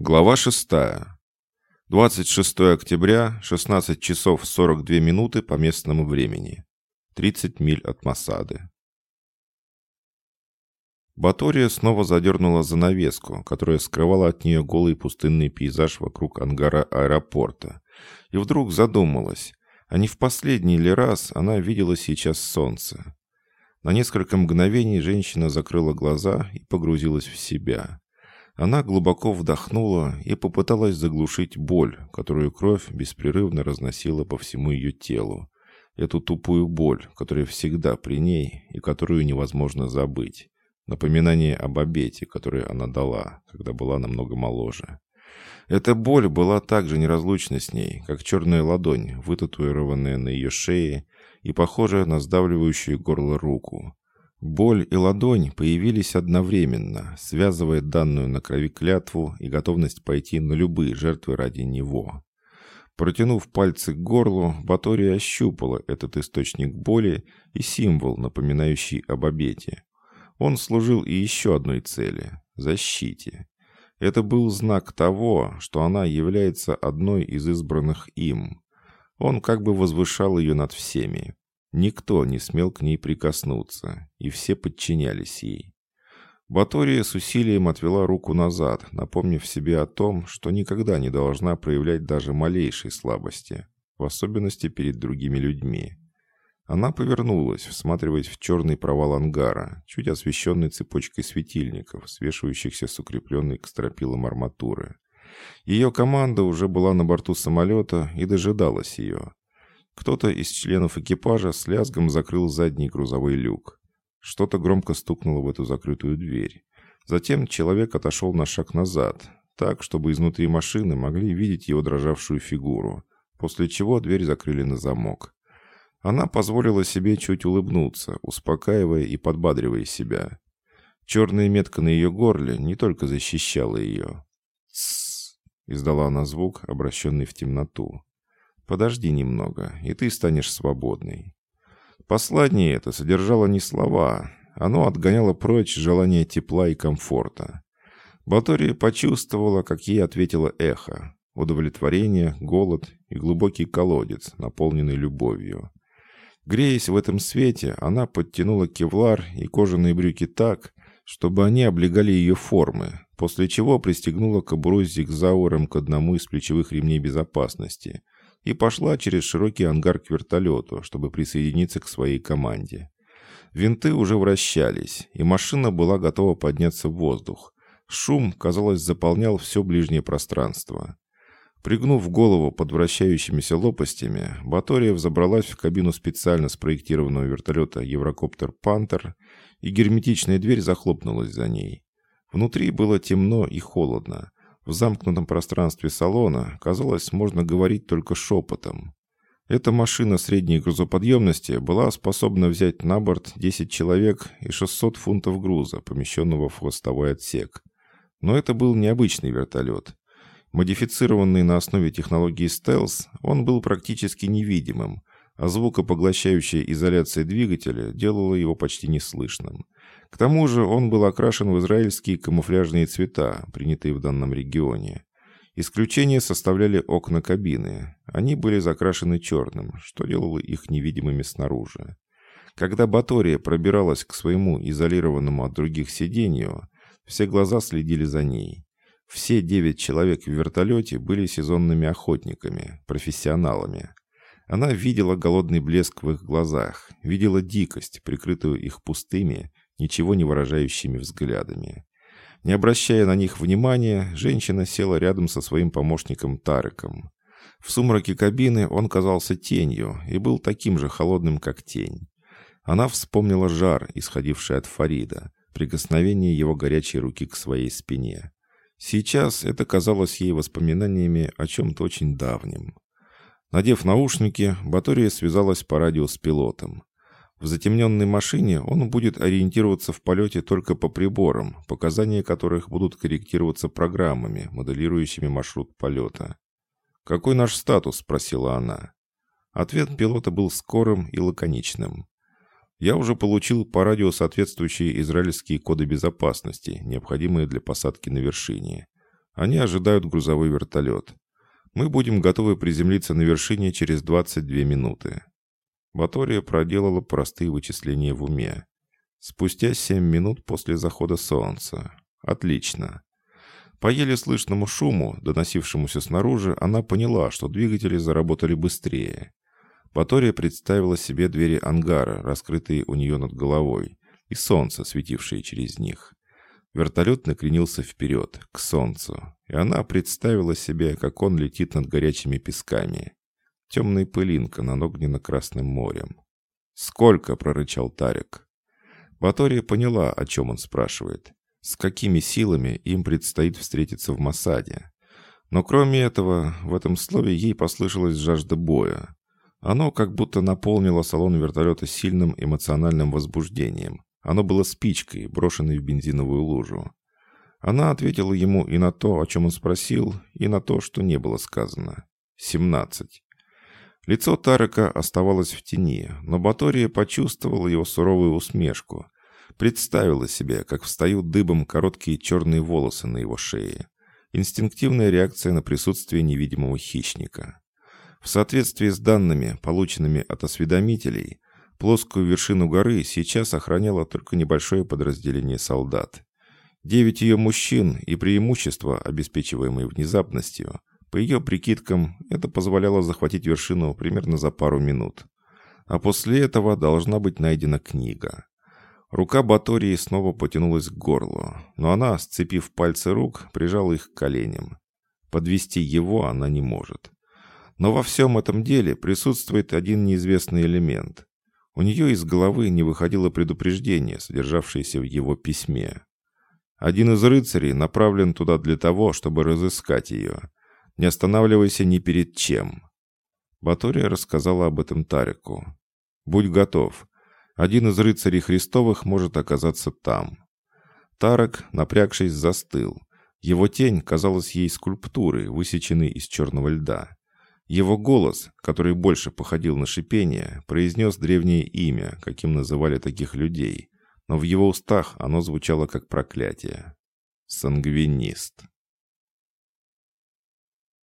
Глава 6. 26 октября, 16 часов 42 минуты по местному времени. 30 миль от Масады. Батория снова задернула занавеску, которая скрывала от нее голый пустынный пейзаж вокруг ангара аэропорта. И вдруг задумалась, а не в последний ли раз она видела сейчас солнце. На несколько мгновений женщина закрыла глаза и погрузилась в себя. Она глубоко вдохнула и попыталась заглушить боль, которую кровь беспрерывно разносила по всему ее телу. Эту тупую боль, которая всегда при ней и которую невозможно забыть. Напоминание об обете, который она дала, когда была намного моложе. Эта боль была так же неразлучна с ней, как черная ладонь, вытатуированная на ее шее и похожая на сдавливающую горло руку. Боль и ладонь появились одновременно, связывая данную на крови клятву и готовность пойти на любые жертвы ради него. Протянув пальцы к горлу, Батория ощупала этот источник боли и символ, напоминающий об обете. Он служил и еще одной цели – защите. Это был знак того, что она является одной из избранных им. Он как бы возвышал ее над всеми. Никто не смел к ней прикоснуться, и все подчинялись ей. Батория с усилием отвела руку назад, напомнив себе о том, что никогда не должна проявлять даже малейшей слабости, в особенности перед другими людьми. Она повернулась, всматриваясь в черный провал ангара, чуть освещенный цепочкой светильников, свешивающихся с укрепленной к стропилам арматуры. Ее команда уже была на борту самолета и дожидалась ее. Кто-то из членов экипажа с лязгом закрыл задний грузовой люк. Что-то громко стукнуло в эту закрытую дверь. Затем человек отошел на шаг назад, так, чтобы изнутри машины могли видеть его дрожавшую фигуру, после чего дверь закрыли на замок. Она позволила себе чуть улыбнуться, успокаивая и подбадривая себя. Черная метка на ее горле не только защищала ее. «Тссс!» — издала она звук, обращенный в темноту. Подожди немного, и ты станешь свободной. Послание это содержало не слова, оно отгоняло прочь желание тепла и комфорта. Батория почувствовала, как ей ответило эхо, удовлетворение, голод и глубокий колодец, наполненный любовью. Греясь в этом свете, она подтянула кевлар и кожаные брюки так, чтобы они облегали ее формы, после чего пристегнула кобуру с зигзауром к одному из плечевых ремней безопасности – и пошла через широкий ангар к вертолету, чтобы присоединиться к своей команде. Винты уже вращались, и машина была готова подняться в воздух. Шум, казалось, заполнял все ближнее пространство. Пригнув голову под вращающимися лопастями, Батория взобралась в кабину специально спроектированного вертолета «Еврокоптер Пантер», и герметичная дверь захлопнулась за ней. Внутри было темно и холодно. В замкнутом пространстве салона, казалось, можно говорить только шепотом. Эта машина средней грузоподъемности была способна взять на борт 10 человек и 600 фунтов груза, помещенного в хвостовой отсек. Но это был необычный вертолет. Модифицированный на основе технологии стелс, он был практически невидимым, а звукопоглощающая изоляция двигателя делала его почти неслышным. К тому же он был окрашен в израильские камуфляжные цвета, принятые в данном регионе. Исключение составляли окна кабины. Они были закрашены черным, что делало их невидимыми снаружи. Когда Батория пробиралась к своему изолированному от других сиденью, все глаза следили за ней. Все девять человек в вертолете были сезонными охотниками, профессионалами. Она видела голодный блеск в их глазах, видела дикость, прикрытую их пустыми, ничего не выражающими взглядами. Не обращая на них внимания, женщина села рядом со своим помощником Тарыком. В сумраке кабины он казался тенью и был таким же холодным, как тень. Она вспомнила жар, исходивший от Фарида, прикосновение его горячей руки к своей спине. Сейчас это казалось ей воспоминаниями о чем-то очень давнем. Надев наушники, Батория связалась по радио с пилотом. В затемненной машине он будет ориентироваться в полете только по приборам, показания которых будут корректироваться программами, моделирующими маршрут полета. «Какой наш статус?» – спросила она. Ответ пилота был скорым и лаконичным. «Я уже получил по радио соответствующие израильские коды безопасности, необходимые для посадки на вершине. Они ожидают грузовой вертолет. Мы будем готовы приземлиться на вершине через 22 минуты. Батория проделала простые вычисления в уме. Спустя 7 минут после захода солнца. Отлично. По еле слышному шуму, доносившемуся снаружи, она поняла, что двигатели заработали быстрее. Батория представила себе двери ангара, раскрытые у нее над головой, и солнце, светившее через них. Вертолет накренился вперед, к солнцу, и она представила себе, как он летит над горячими песками. Темная пылинка над огненно-красным морем. «Сколько?» — прорычал Тарик. Батория поняла, о чем он спрашивает. С какими силами им предстоит встретиться в Масаде. Но кроме этого, в этом слове ей послышалась жажда боя. Оно как будто наполнило салон вертолета сильным эмоциональным возбуждением, оно было спичкой, брошенной в бензиновую лужу. Она ответила ему и на то, о чем он спросил, и на то, что не было сказано. «Семнадцать». Лицо Тарека оставалось в тени, но Батория почувствовала его суровую усмешку. Представила себе, как встают дыбом короткие черные волосы на его шее. Инстинктивная реакция на присутствие невидимого хищника. В соответствии с данными, полученными от осведомителей, Плоскую вершину горы сейчас охраняло только небольшое подразделение солдат. Девять ее мужчин и преимущества, обеспечиваемые внезапностью, по ее прикидкам, это позволяло захватить вершину примерно за пару минут. А после этого должна быть найдена книга. Рука Батории снова потянулась к горлу, но она, сцепив пальцы рук, прижала их к коленям. Подвести его она не может. Но во всем этом деле присутствует один неизвестный элемент. У нее из головы не выходило предупреждение, содержавшееся в его письме. Один из рыцарей направлен туда для того, чтобы разыскать ее. Не останавливайся ни перед чем. Батория рассказала об этом Тарику. «Будь готов. Один из рыцарей Христовых может оказаться там». Тарок, напрягшись, застыл. Его тень казалась ей скульптурой, высеченной из черного льда. Его голос, который больше походил на шипение, произнес древнее имя, каким называли таких людей, но в его устах оно звучало как проклятие. Сангвинист.